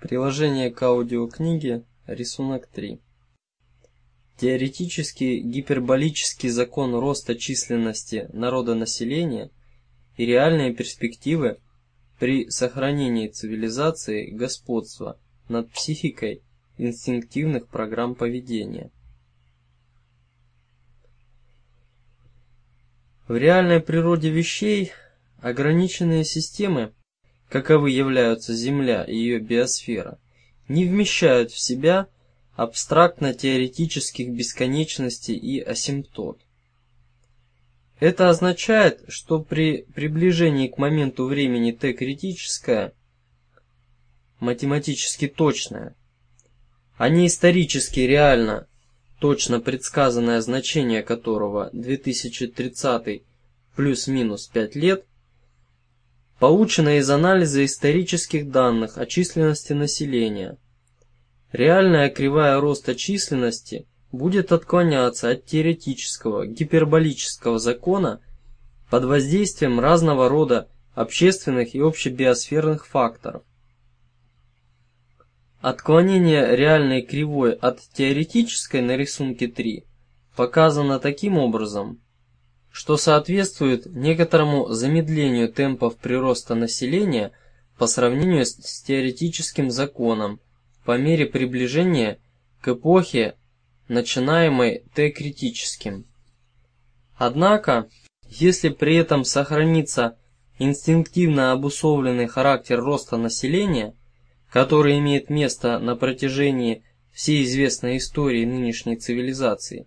Приложение к аудиокниге, рисунок 3. Теоретический гиперболический закон роста численности народонаселения и реальные перспективы при сохранении цивилизации господства над психикой инстинктивных программ поведения. В реальной природе вещей ограниченные системы каковы являются Земля и ее биосфера, не вмещают в себя абстрактно-теоретических бесконечностей и асимптот. Это означает, что при приближении к моменту времени t критическое, математически точное, а не исторически реально точно предсказанное значение которого 2030 плюс-минус 5 лет, полученное из анализа исторических данных о численности населения. Реальная кривая роста численности будет отклоняться от теоретического гиперболического закона под воздействием разного рода общественных и общебиосферных факторов. Отклонение реальной кривой от теоретической на рисунке 3 показано таким образом, что соответствует некоторому замедлению темпов прироста населения по сравнению с, теоретическим законом по мере приближения к эпохе, начинаемой Т-критическим. Однако, если при этом сохранится инстинктивно обусловленный характер роста населения, который имеет место на протяжении всей известной истории нынешней цивилизации,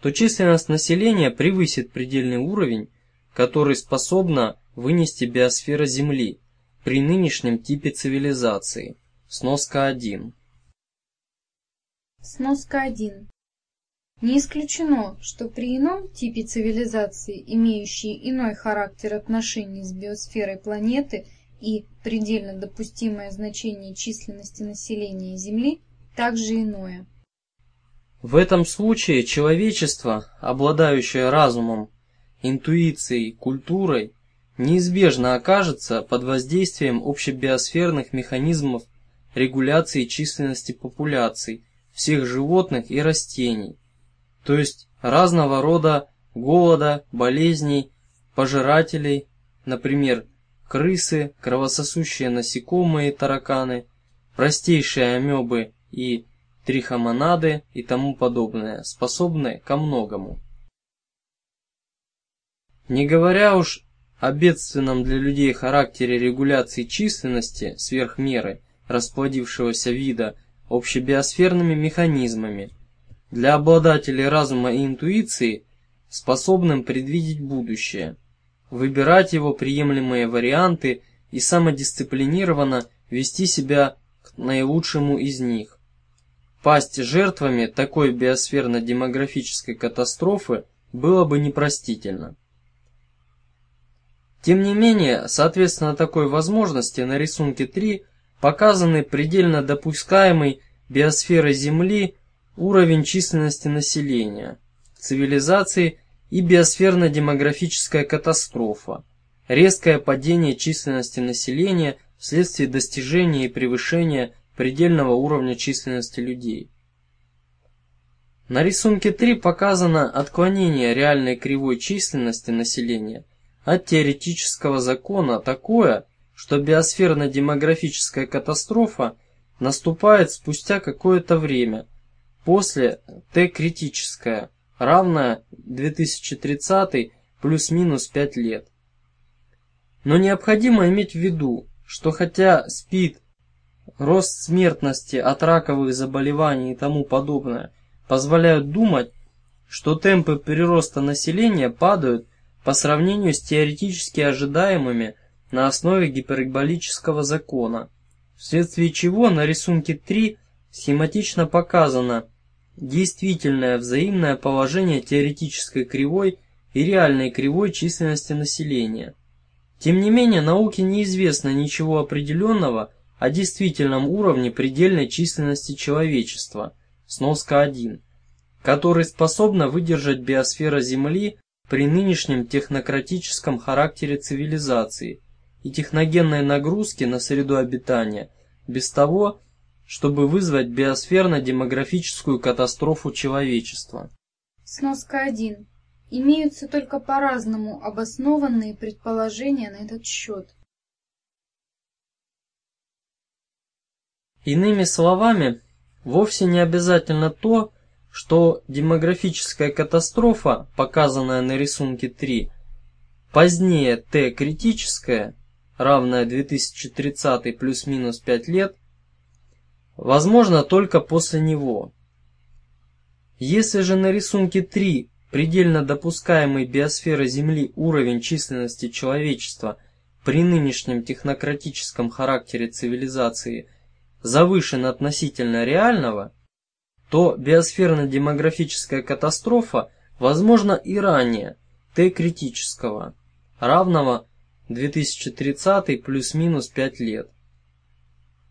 то численность населения превысит предельный уровень, который способна вынести биосфера Земли при нынешнем типе цивилизации. Сноска 1. Сноска 1. Не исключено, что при ином типе цивилизации, имеющей иной характер отношений с биосферой планеты и предельно допустимое значение численности населения Земли, также иное. В этом случае человечество, обладающее разумом, интуицией, культурой, неизбежно окажется под воздействием общебиосферных механизмов регуляции численности популяций всех животных и растений, то есть разного рода голода, болезней, пожирателей, например, крысы, кровососущие насекомые тараканы, простейшие амебы и трихомонады и тому подобное, способны ко многому. Не говоря уж о бедственном для людей характере регуляции численности сверх меры расплодившегося вида общебиосферными механизмами, для обладателей разума и интуиции, способным предвидеть будущее, выбирать его приемлемые варианты и самодисциплинированно вести себя к наилучшему из них. Пасть жертвами такой биосферно-демографической катастрофы было бы непростительно. Тем не менее, соответственно такой возможности на рисунке 3 показаны предельно допускаемый биосферой Земли уровень численности населения, цивилизации и биосферно-демографическая катастрофа, резкое падение численности населения вследствие достижения и превышения предельного уровня численности людей. На рисунке 3 показано отклонение реальной кривой численности населения от теоретического закона такое, что биосферно-демографическая катастрофа наступает спустя какое-то время, после Т-критическая, равная 2030 плюс-минус 5 лет. Но необходимо иметь в виду, что хотя СПИД рост смертности от раковых заболеваний и тому подобное позволяют думать, что темпы прироста населения падают по сравнению с теоретически ожидаемыми на основе гиперболического закона, вследствие чего на рисунке 3 схематично показано действительное взаимное положение теоретической кривой и реальной кривой численности населения. Тем не менее, науке неизвестно ничего определенного о действительном уровне предельной численности человечества, сноска 1, который способна выдержать биосфера Земли при нынешнем технократическом характере цивилизации и техногенной нагрузке на среду обитания, без того чтобы вызвать биосферно-демографическую катастрофу человечества. Сноска 1. Имеются только по-разному обоснованные предположения на этот счет. Иными словами, вовсе не обязательно то, что демографическая катастрофа, показанная на рисунке 3, позднее Т критическая, равная 2030 плюс-минус 5 лет, возможно только после него. Если же на рисунке 3 предельно допускаемый биосферы Земли уровень численности человечества при нынешнем технократическом характере цивилизации завышен относительно реального, то биосферно-демографическая катастрофа возможна и ранее Т-критического, равного 2030 плюс-минус 5 лет.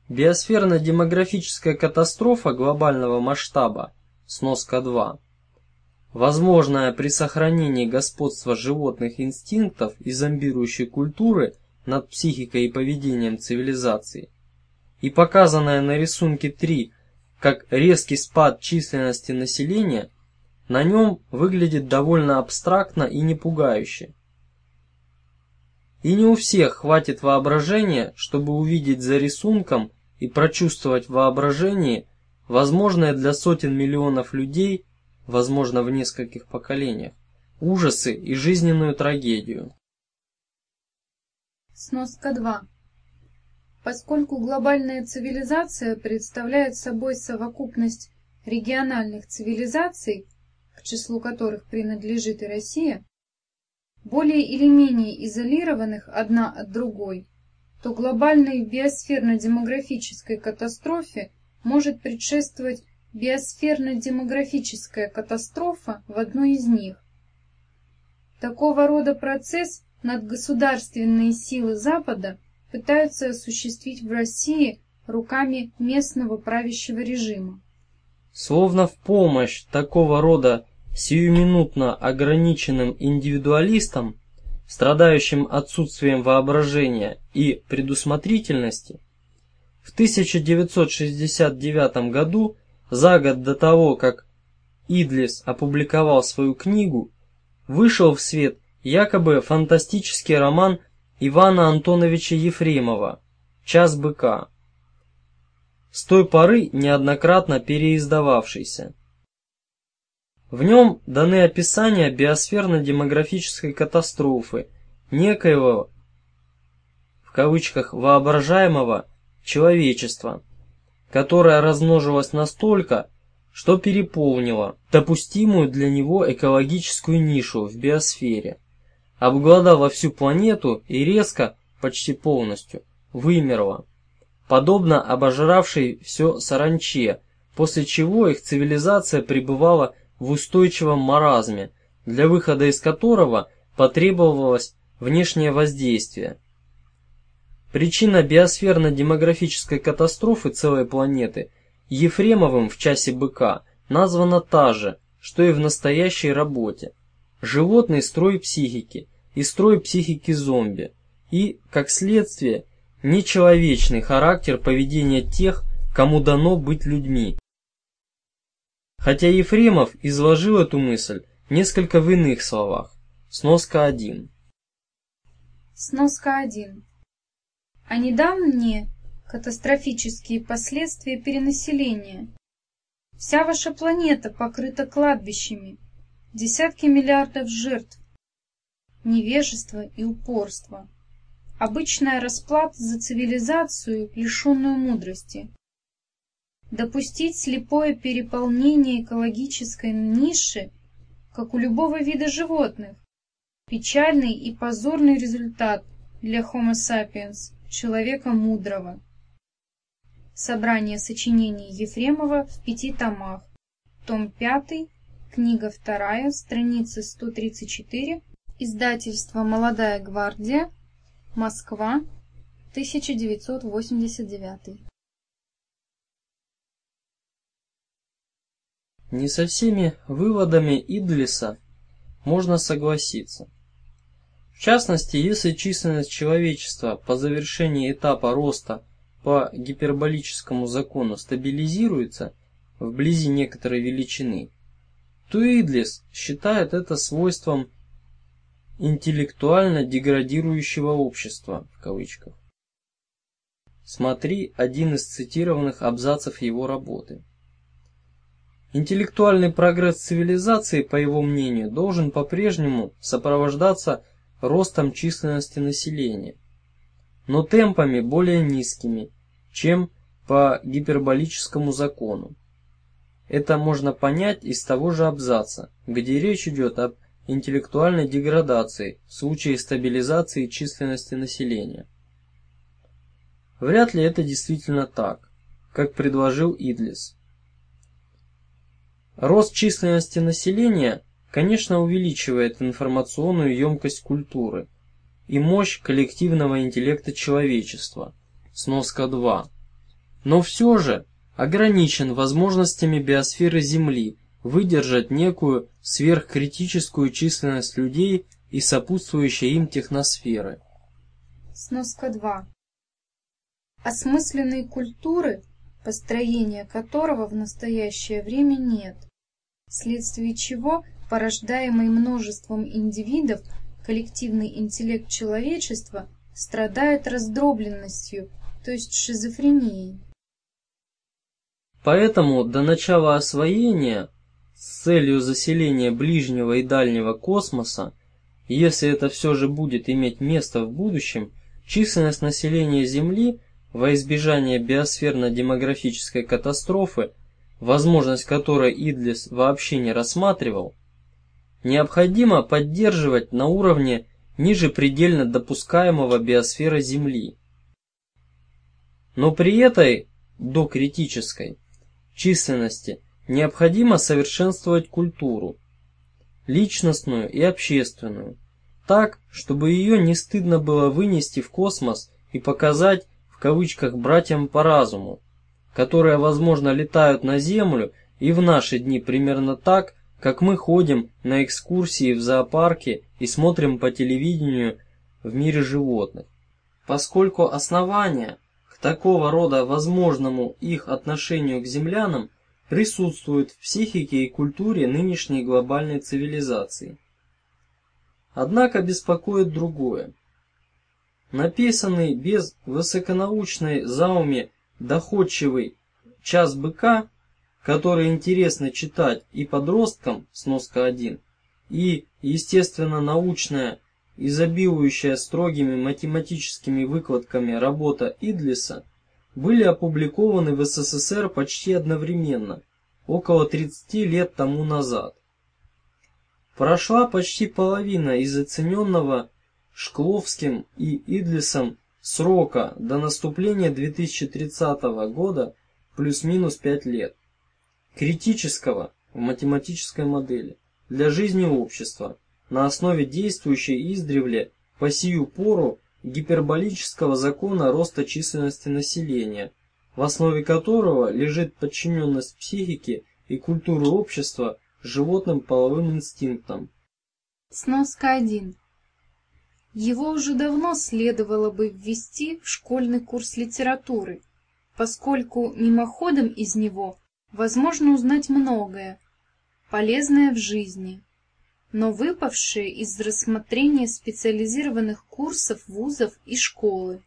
Биосферно-демографическая катастрофа глобального масштаба, сноска 2, возможная при сохранении господства животных инстинктов и зомбирующей культуры над психикой и поведением цивилизации, и показанная на рисунке 3 как резкий спад численности населения, на нем выглядит довольно абстрактно и не пугающе. И не у всех хватит воображения, чтобы увидеть за рисунком и прочувствовать в воображении возможное для сотен миллионов людей, возможно в нескольких поколениях, ужасы и жизненную трагедию. Сноска 2. Поскольку глобальная цивилизация представляет собой совокупность региональных цивилизаций, к числу которых принадлежит и Россия, более или менее изолированных одна от другой, то глобальной биосферно-демографической катастрофе может предшествовать биосферно-демографическая катастрофа в одной из них. Такого рода процесс надгосударственные силы Запада пытаются осуществить в России руками местного правящего режима. Словно в помощь такого рода сиюминутно ограниченным индивидуалистам, страдающим отсутствием воображения и предусмотрительности, в 1969 году, за год до того, как Идлис опубликовал свою книгу, вышел в свет якобы фантастический роман Ивана Антоновича Ефремова «Час быка», с той поры неоднократно переиздававшийся. В нем даны описания биосферно-демографической катастрофы некоего, в кавычках, воображаемого человечества, которое размножилось настолько, что переполнило допустимую для него экологическую нишу в биосфере, обглодало всю планету и резко, почти полностью, вымерло, подобно обожравшей все саранче, после чего их цивилизация пребывала в устойчивом маразме, для выхода из которого потребовалось внешнее воздействие. Причина биосферно-демографической катастрофы целой планеты Ефремовым в часе быка названа та же, что и в настоящей работе. Животный строй психики и строй психики зомби и, как следствие, нечеловечный характер поведения тех, кому дано быть людьми. Хотя Ефремов изложил эту мысль несколько в иных словах. Сноска 1. Сноска 1. А недавние катастрофические последствия перенаселения. Вся ваша планета покрыта кладбищами, десятки миллиардов жертв, невежество и упорство. Обычная расплата за цивилизацию, лишенную мудрости допустить слепое переполнение экологической ниши, как у любого вида животных. Печальный и позорный результат для Homo sapiens, человека мудрого. Собрание сочинений Ефремова в пяти томах. Том 5, книга 2, страница 134, издательство «Молодая гвардия», Москва, 1989. Не со всеми выводами Идлиса можно согласиться. В частности, если численность человечества по завершении этапа роста по гиперболическому закону стабилизируется вблизи некоторой величины, то Идлис считает это свойством интеллектуально деградирующего общества в кавычках. Смотри один из цитированных абзацев его работы. Интеллектуальный прогресс цивилизации, по его мнению, должен по-прежнему сопровождаться ростом численности населения, но темпами более низкими, чем по гиперболическому закону. Это можно понять из того же абзаца, где речь идет об интеллектуальной деградации в случае стабилизации численности населения. Вряд ли это действительно так, как предложил Идлис. Рост численности населения, конечно, увеличивает информационную емкость культуры и мощь коллективного интеллекта человечества. Сноска 2. Но все же ограничен возможностями биосферы Земли выдержать некую сверхкритическую численность людей и сопутствующие им техносферы. Сноска 2. Осмысленной культуры, построения которого в настоящее время нет, вследствие чего порождаемый множеством индивидов коллективный интеллект человечества страдает раздробленностью, то есть шизофренией. Поэтому до начала освоения с целью заселения ближнего и дальнего космоса, если это все же будет иметь место в будущем, численность населения Земли во избежание биосферно-демографической катастрофы, возможность которой Идлис вообще не рассматривал, необходимо поддерживать на уровне ниже предельно допускаемого биосферы Земли. Но при этой докритической численности необходимо совершенствовать культуру, личностную и общественную, так, чтобы ее не стыдно было вынести в космос и показать в кавычках братьям по разуму, которые, возможно, летают на Землю и в наши дни примерно так, как мы ходим на экскурсии в зоопарке и смотрим по телевидению в мире животных. Поскольку основания к такого рода возможному их отношению к землянам присутствуют в психике и культуре нынешней глобальной цивилизации. Однако беспокоит другое. Написанный без высоконаучной зауме доходчивый «Час быка», который интересно читать и подросткам, сноска 1, и, естественно, научная, изобилующая строгими математическими выкладками работа Идлиса, были опубликованы в СССР почти одновременно, около 30 лет тому назад. Прошла почти половина из оцененного Шкловским и Идлисом срока до наступления 2030 года плюс-минус 5 лет. Критического в математической модели для жизни общества на основе действующей издревле по сию пору гиперболического закона роста численности населения, в основе которого лежит подчиненность психики и культуры общества животным половым инстинктам. Сноска 1. Его уже давно следовало бы ввести в школьный курс литературы, поскольку мимоходом из него возможно узнать многое, полезное в жизни, но выпавшее из рассмотрения специализированных курсов вузов и школы.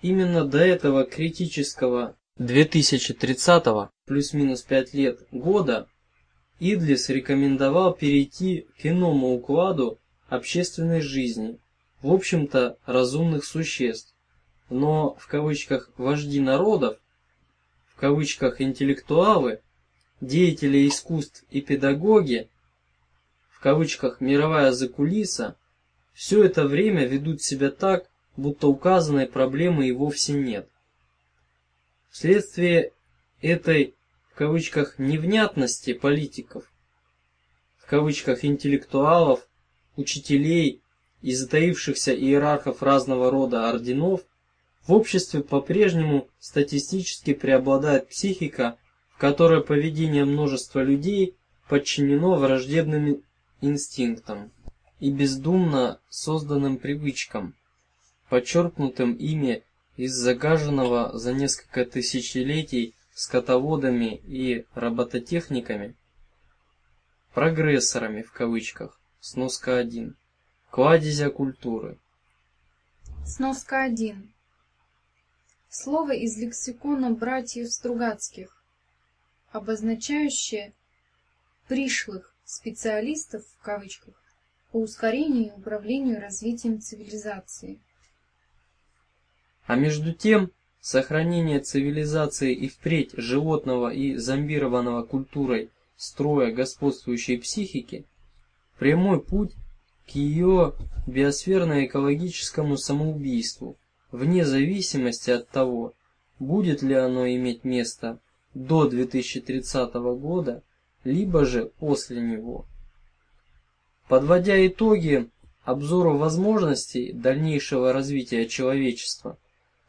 Именно до этого критического 2030 плюс-минус 5 лет года Идлис рекомендовал перейти к иному укладу общественной жизни, в общем-то разумных существ, но в кавычках «вожди народов», в кавычках «интеллектуалы», деятели искусств и педагоги, в кавычках «мировая закулиса», все это время ведут себя так, будто указанной проблемы и вовсе нет. Вследствие этой в кавычках невнятности политиков, в кавычках интеллектуалов, учителей и затаившихся иерархов разного рода орденов, в обществе по-прежнему статистически преобладает психика, в которой поведение множества людей подчинено враждебным инстинктам и бездумно созданным привычкам, подчеркнутым ими из загаженного за несколько тысячелетий скотоводами и робототехниками, прогрессорами в кавычках, сноска 1, кладезя культуры. Сноска 1. Слово из лексикона братьев Стругацких, обозначающее пришлых специалистов в кавычках по ускорению и управлению развитием цивилизации. А между тем, сохранение цивилизации и впредь животного и зомбированного культурой строя господствующей психики – прямой путь к ее биосферно-экологическому самоубийству, вне зависимости от того, будет ли оно иметь место до 2030 года, либо же после него. Подводя итоги обзору возможностей дальнейшего развития человечества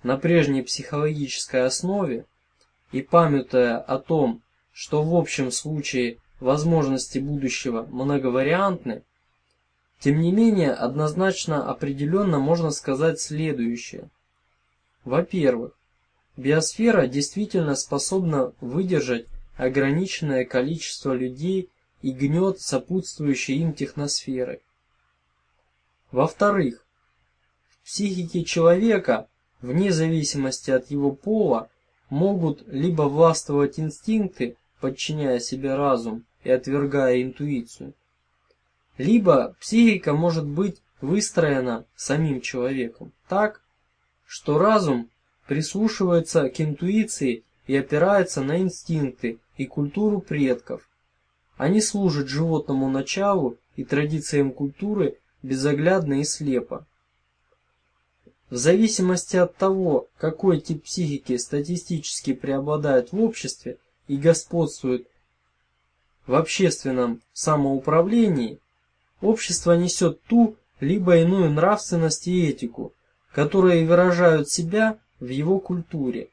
на прежней психологической основе и памятуя о том, что в общем случае возможности будущего многовариантны, тем не менее однозначно определенно можно сказать следующее. Во-первых, биосфера действительно способна выдержать ограниченное количество людей и гнет сопутствующей им техносферы. Во-вторых, в психике человека, вне зависимости от его пола, могут либо властвовать инстинкты, подчиняя себе разум и отвергая интуицию, либо психика может быть выстроена самим человеком так, что разум прислушивается к интуиции и опирается на инстинкты и культуру предков. Они служат животному началу и традициям культуры безоглядно и слепо. В зависимости от того, какой тип психики статистически преобладает в обществе и господствует в общественном самоуправлении, общество несет ту либо иную нравственность и этику, которые выражают себя в его культуре.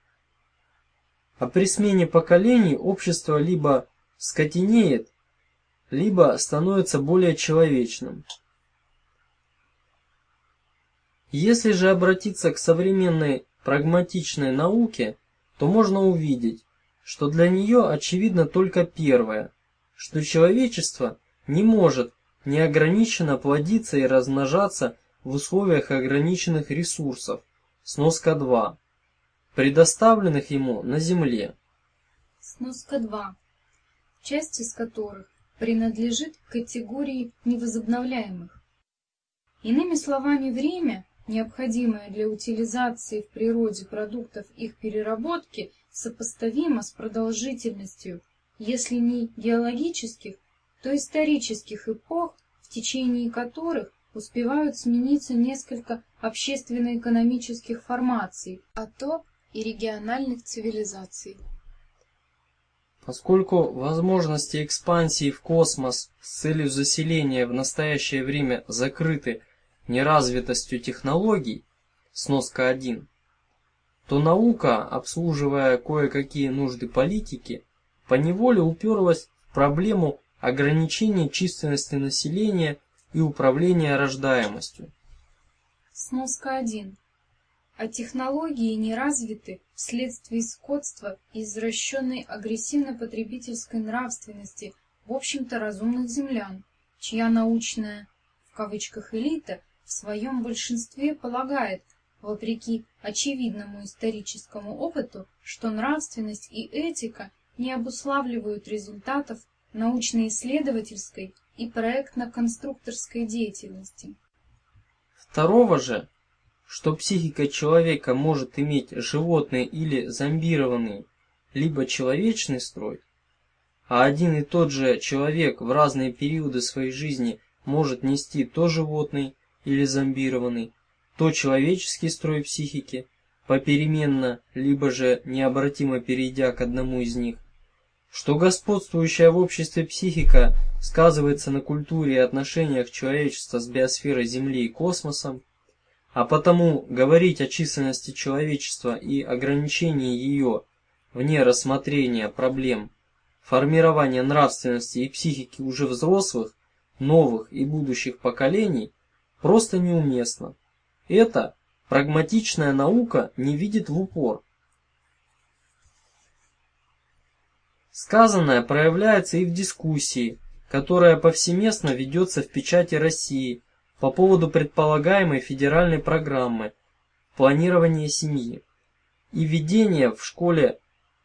А при смене поколений общество либо скотинеет, либо становится более человечным. Если же обратиться к современной прагматичной науке, то можно увидеть, что для нее очевидно только первое, что человечество не может неограниченно плодиться и размножаться в условиях ограниченных ресурсов. Сноска 2 предоставленных ему на земле. Сноска 2. Часть из которых принадлежит к категории невозобновляемых. Иными словами, время, необходимое для утилизации в природе продуктов их переработки, сопоставимо с продолжительностью, если не геологических, то исторических эпох, в течение которых успевают смениться несколько общественно-экономических формаций, а то и региональных цивилизаций. Поскольку возможности экспансии в космос с целью заселения в настоящее время закрыты неразвитостью технологий, сноска 1, то наука, обслуживая кое-какие нужды политики, поневоле уперлась в проблему ограничения численности населения и управления рождаемостью. Сноска 1 а технологии не развиты вследствие скотства и извращенной агрессивно-потребительской нравственности в общем-то разумных землян, чья научная, в кавычках, элита в своем большинстве полагает, вопреки очевидному историческому опыту, что нравственность и этика не обуславливают результатов научно-исследовательской и проектно-конструкторской деятельности. Второго же что психика человека может иметь животный или зомбированный, либо человечный строй, а один и тот же человек в разные периоды своей жизни может нести то животный или зомбированный, то человеческий строй психики, попеременно, либо же необратимо перейдя к одному из них, что господствующая в обществе психика сказывается на культуре и отношениях человечества с биосферой Земли и космосом, а потому говорить о численности человечества и ограничении ее вне рассмотрения проблем формирования нравственности и психики уже взрослых, новых и будущих поколений просто неуместно. Это, прагматичная наука не видит в упор. Сказанное проявляется и в дискуссии, которая повсеместно ведется в печати России по поводу предполагаемой федеральной программы планирования семьи и введения в школе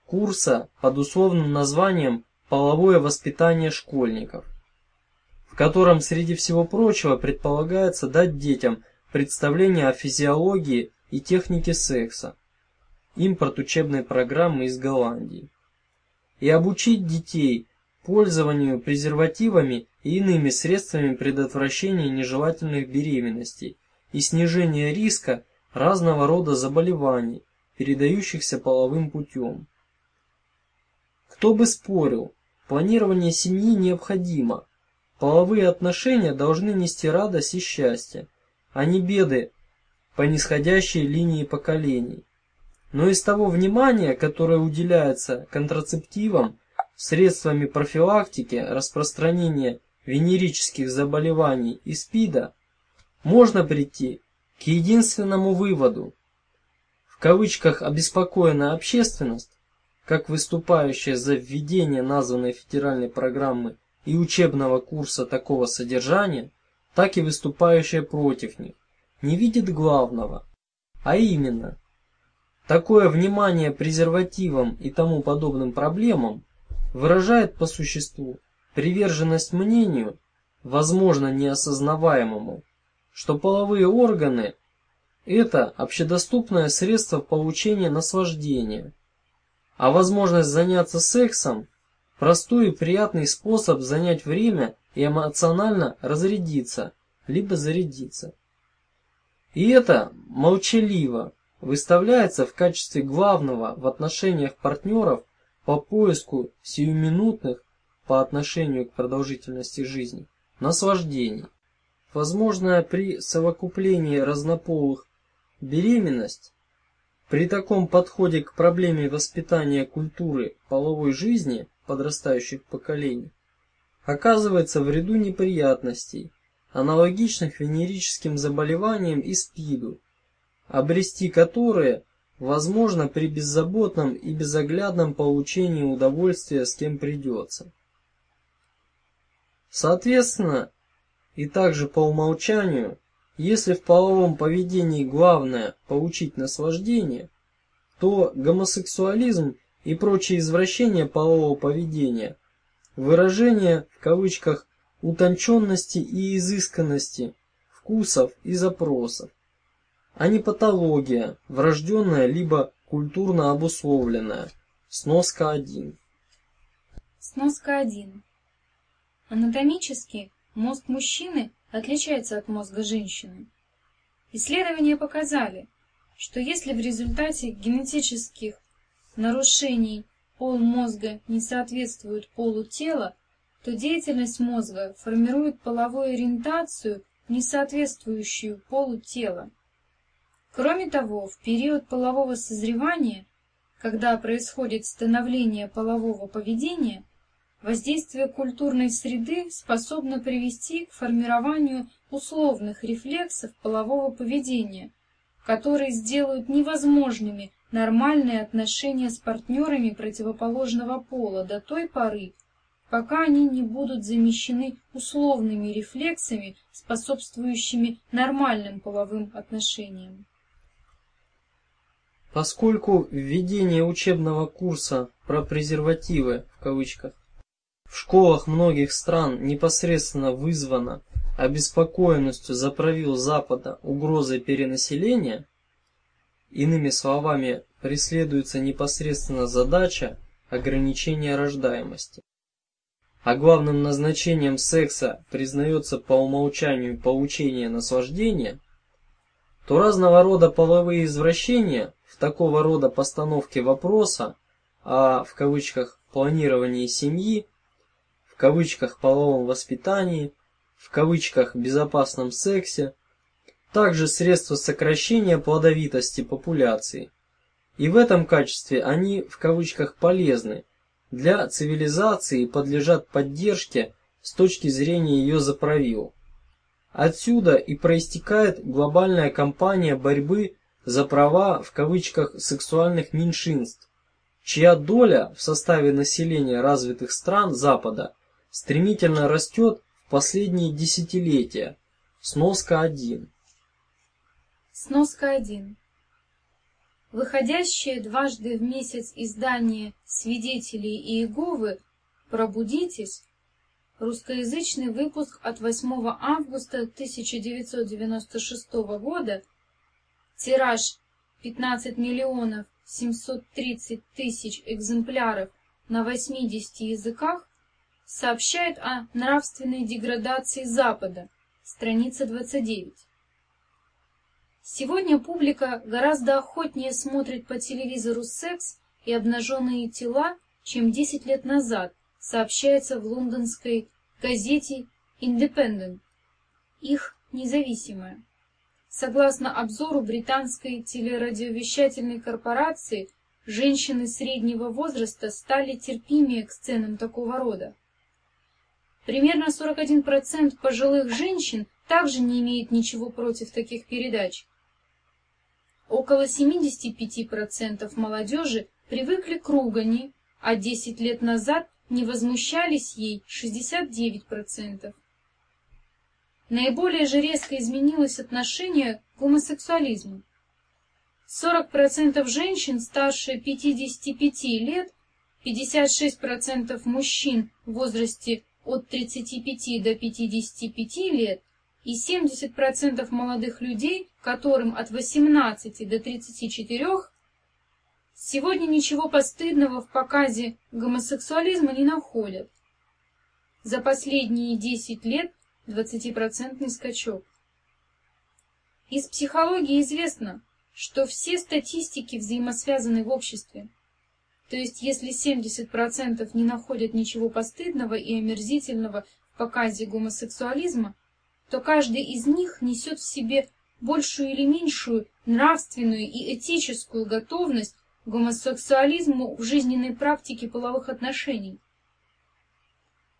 курса под условным названием «Половое воспитание школьников», в котором среди всего прочего предполагается дать детям представление о физиологии и технике секса, импорт учебной программы из Голландии, и обучить детей пользованию презервативами и иными средствами предотвращения нежелательных беременностей и снижения риска разного рода заболеваний, передающихся половым путем. Кто бы спорил, планирование семьи необходимо. Половые отношения должны нести радость и счастье, а не беды по нисходящей линии поколений. Но из того внимания, которое уделяется контрацептивам, средствами профилактики распространения венерических заболеваний и СПИДа, можно прийти к единственному выводу. В кавычках «обеспокоенная общественность», как выступающая за введение названной федеральной программы и учебного курса такого содержания, так и выступающая против них, не видит главного, а именно, такое внимание презервативам и тому подобным проблемам выражает по существу приверженность мнению, возможно неосознаваемому, что половые органы – это общедоступное средство получения наслаждения, а возможность заняться сексом – простой и приятный способ занять время и эмоционально разрядиться, либо зарядиться. И это молчаливо выставляется в качестве главного в отношениях партнеров по поиску сиюминутных по отношению к продолжительности жизни наслаждений. Возможная при совокуплении разнополых беременность при таком подходе к проблеме воспитания культуры половой жизни подрастающих поколений оказывается в ряду неприятностей, аналогичных венерическим заболеваниям и СПИДу, обрести которые возможно при беззаботном и безоглядном получении удовольствия с кем придется. Соответственно, и также по умолчанию, если в половом поведении главное получить наслаждение, то гомосексуализм и прочие извращения полового поведения выражение в кавычках утонченности и изысканности вкусов и запросов а не патология, врожденная либо культурно обусловленная. Сноска 1. Сноска 1. Анатомически мозг мужчины отличается от мозга женщины. Исследования показали, что если в результате генетических нарушений пол мозга не соответствует полу тела, то деятельность мозга формирует половую ориентацию, не соответствующую полу тела. Кроме того, в период полового созревания, когда происходит становление полового поведения, воздействие культурной среды способно привести к формированию условных рефлексов полового поведения, которые сделают невозможными нормальные отношения с партнерами противоположного пола до той поры, пока они не будут замещены условными рефлексами, способствующими нормальным половым отношениям. Поскольку введение учебного курса про презервативы в кавычках в школах многих стран непосредственно вызвано обеспокоенностью за правил Запада угрозой перенаселения, иными словами, преследуется непосредственно задача ограничения рождаемости. А главным назначением секса признается по умолчанию получение наслаждения, то разного рода половые извращения такого рода постановке вопроса о, в кавычках, планировании семьи, в кавычках, половом воспитании, в кавычках, безопасном сексе, также средства сокращения плодовитости популяции. И в этом качестве они, в кавычках, полезны для цивилизации и подлежат поддержке с точки зрения ее заправил. Отсюда и проистекает глобальная кампания борьбы за права в кавычках сексуальных меньшинств, чья доля в составе населения развитых стран Запада стремительно растет в последние десятилетия. Сноска 1. Сноска 1. Выходящее дважды в месяц издание «Свидетелей Иеговы» «Пробудитесь» русскоязычный выпуск от 8 августа 1996 года, тираж 15 миллионов 730 тысяч экземпляров на 80 языках, сообщает о нравственной деградации Запада, страница 29. Сегодня публика гораздо охотнее смотрит по телевизору секс и обнаженные тела, чем 10 лет назад, сообщается в лондонской газете Independent, их независимая. Согласно обзору британской телерадиовещательной корпорации, женщины среднего возраста стали терпимее к сценам такого рода. Примерно 41% пожилых женщин также не имеет ничего против таких передач. Около 75% молодежи привыкли к ругани, а 10 лет назад не возмущались ей 69%. Наиболее же резко изменилось отношение к гомосексуализму. 40% женщин старше 55 лет, 56% мужчин в возрасте от 35 до 55 лет и 70% молодых людей, которым от 18 до 34, сегодня ничего постыдного в показе гомосексуализма не находят. За последние 10 лет 20% скачок. Из психологии известно, что все статистики взаимосвязаны в обществе. То есть, если 70% не находят ничего постыдного и омерзительного в показе гомосексуализма, то каждый из них несет в себе большую или меньшую нравственную и этическую готовность к гомосексуализму в жизненной практике половых отношений.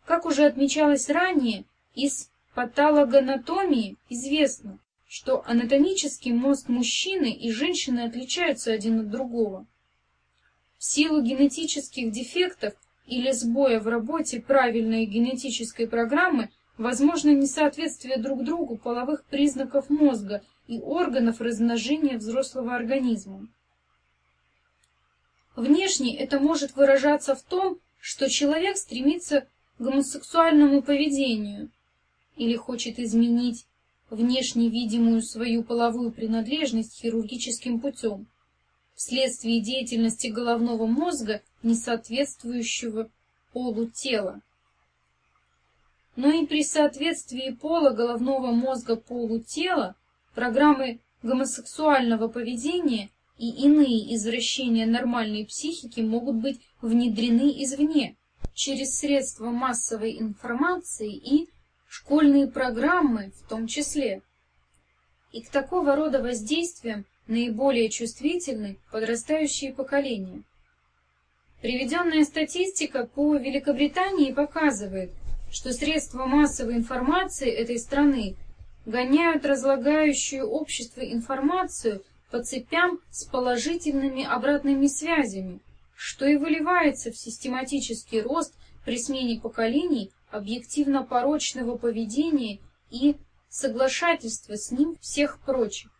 Как уже отмечалось ранее, из патологоанатомии известно, что анатомический мозг мужчины и женщины отличаются один от другого. В силу генетических дефектов или сбоя в работе правильной генетической программы возможно несоответствие друг другу половых признаков мозга и органов размножения взрослого организма. Внешне это может выражаться в том, что человек стремится к гомосексуальному поведению или хочет изменить внешне видимую свою половую принадлежность хирургическим путем, вследствие деятельности головного мозга, не соответствующего полу тела. Но и при соответствии пола головного мозга полу тела, программы гомосексуального поведения и иные извращения нормальной психики могут быть внедрены извне, через средства массовой информации и школьные программы в том числе. И к такого рода воздействиям наиболее чувствительны подрастающие поколения. Приведенная статистика по Великобритании показывает, что средства массовой информации этой страны гоняют разлагающую общество информацию по цепям с положительными обратными связями, что и выливается в систематический рост при смене поколений объективно порочного поведения и соглашательства с ним всех прочих.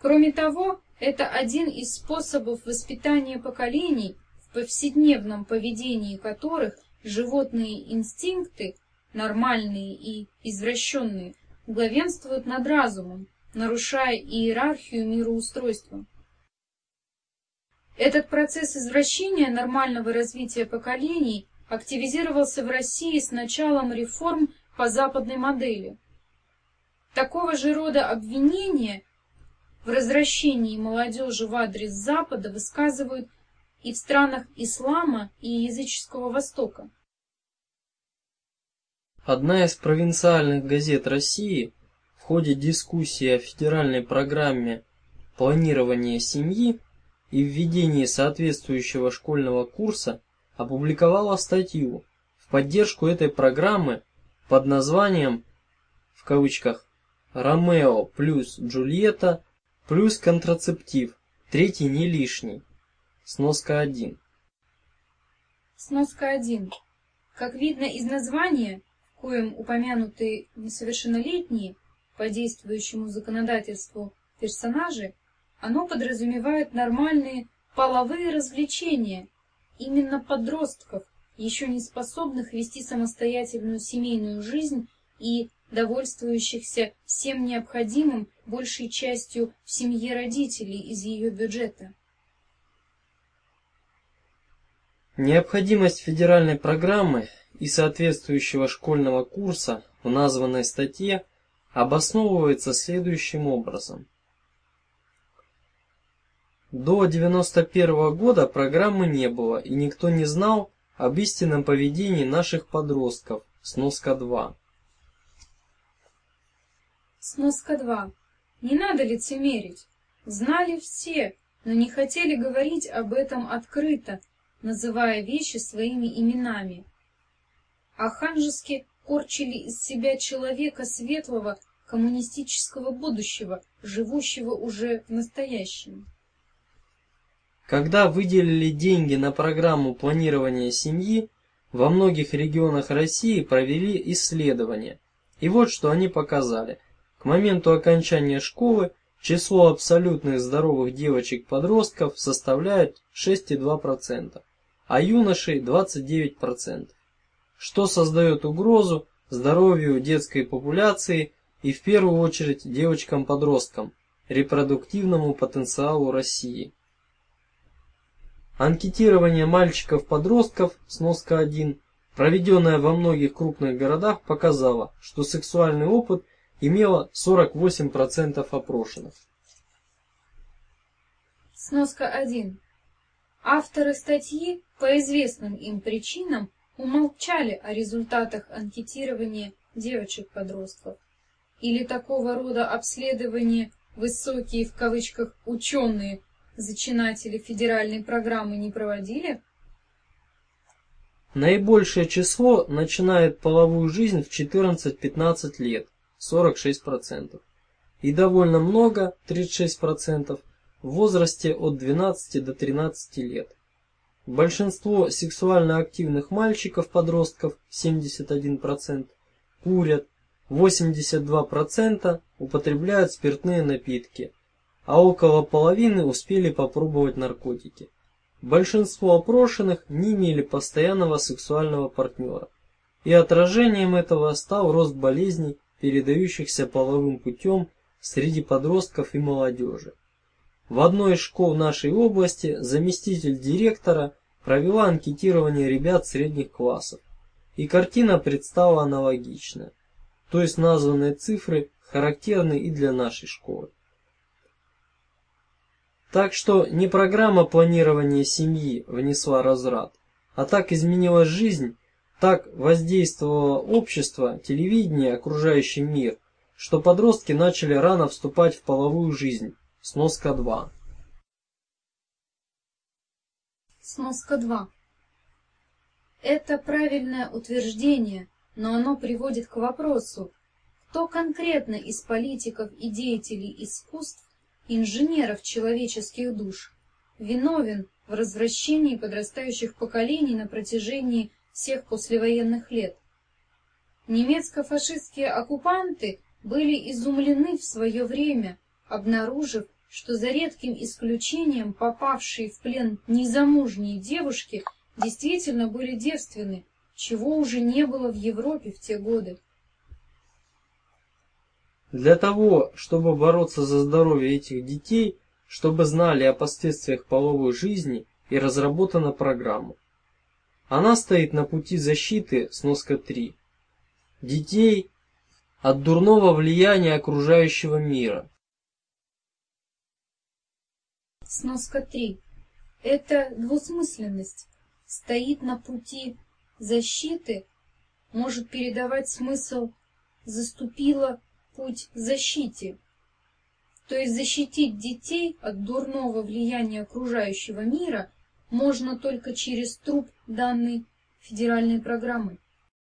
Кроме того, это один из способов воспитания поколений, в повседневном поведении которых животные инстинкты, нормальные и извращенные, главенствуют над разумом, нарушая иерархию мироустройства. Этот процесс извращения нормального развития поколений активизировался в России с началом реформ по западной модели. Такого же рода обвинения в развращении молодежи в адрес Запада высказывают и в странах ислама и языческого Востока. Одна из провинциальных газет России в ходе дискуссии о федеральной программе планирования семьи и введении соответствующего школьного курса опубликовала статью в поддержку этой программы под названием в кавычках Ромео плюс Джульетта плюс контрацептив, третий не лишний. Сноска 1. Сноска 1. Как видно из названия, в коем упомянуты несовершеннолетние по действующему законодательству персонажи, оно подразумевает нормальные половые развлечения именно подростков, еще не способных вести самостоятельную семейную жизнь и довольствующихся всем необходимым большей частью в семье родителей из ее бюджета. Необходимость федеральной программы и соответствующего школьного курса в названной статье обосновывается следующим образом. До 91 года программы не было, и никто не знал об истинном поведении наших подростков. Сноска 2. Сноска 2. Не надо лицемерить. Знали все, но не хотели говорить об этом открыто, называя вещи своими именами. А ханжески корчили из себя человека светлого коммунистического будущего, живущего уже в настоящем. Когда выделили деньги на программу планирования семьи, во многих регионах России провели исследования. И вот что они показали. К моменту окончания школы число абсолютных здоровых девочек-подростков составляет 6,2%, а юношей 29%, что создает угрозу здоровью детской популяции и в первую очередь девочкам-подросткам, репродуктивному потенциалу России. Анкетирование мальчиков-подростков, сноска 1, проведенное во многих крупных городах, показало, что сексуальный опыт имело 48% опрошенных. Сноска 1. Авторы статьи по известным им причинам умолчали о результатах анкетирования девочек-подростков. Или такого рода обследования высокие в кавычках ученые зачинатели федеральной программы не проводили? Наибольшее число начинает половую жизнь в 14-15 лет, 46%, и довольно много, 36%, в возрасте от 12 до 13 лет. Большинство сексуально активных мальчиков-подростков, 71%, курят, 82% употребляют спиртные напитки, а около половины успели попробовать наркотики. Большинство опрошенных не имели постоянного сексуального партнера, и отражением этого стал рост болезней, передающихся половым путем среди подростков и молодежи. В одной из школ нашей области заместитель директора провела анкетирование ребят средних классов, и картина предстала аналогичная. То есть названные цифры характерны и для нашей школы. Так что не программа планирования семьи внесла разрад, а так изменилась жизнь, так воздействовало общество, телевидение, окружающий мир, что подростки начали рано вступать в половую жизнь. Сноска 2. Сноска 2. Это правильное утверждение, но оно приводит к вопросу, кто конкретно из политиков и деятелей искусств инженеров человеческих душ, виновен в развращении подрастающих поколений на протяжении всех послевоенных лет. Немецко-фашистские оккупанты были изумлены в свое время, обнаружив, что за редким исключением попавшие в плен незамужние девушки действительно были девственны, чего уже не было в Европе в те годы. Для того, чтобы бороться за здоровье этих детей, чтобы знали о последствиях половой жизни и разработана программа. Она стоит на пути защиты сноска 3 детей от дурного влияния окружающего мира. Сноска 3. Эта двусмысленность стоит на пути защиты, может передавать смысл «заступила путь к защите, то есть защитить детей от дурного влияния окружающего мира можно только через труп данной федеральной программы.